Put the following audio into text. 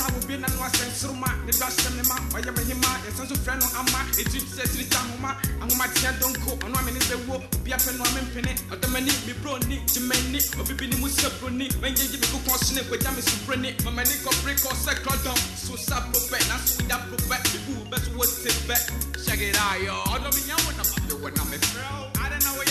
sika wo bi nanu asɛm soroma ne do asɛm ne ma ɔyɛ me hema yɛsan so frɛ no ama ɛtiri sɛ tiri sa ahoma ahomateɛ donko ɔno a mene sɛ wuo obi apɛ no a mempene ɔdɔmani mebroni gyemani obibi ne mu sɛ broni mɛnyɛgye me kokɔ so ne kwagya me sobroni mamani kɔpere kɔ sɛ krɔdɔm so sa propɛ nanso woda propɛ mebu wo bɛ back. Shaggy, se bɛ hyɛgedaa yɔ ɔdɔ menyɛ wo na mabɛwɔ na mefrɛ wo I don't know what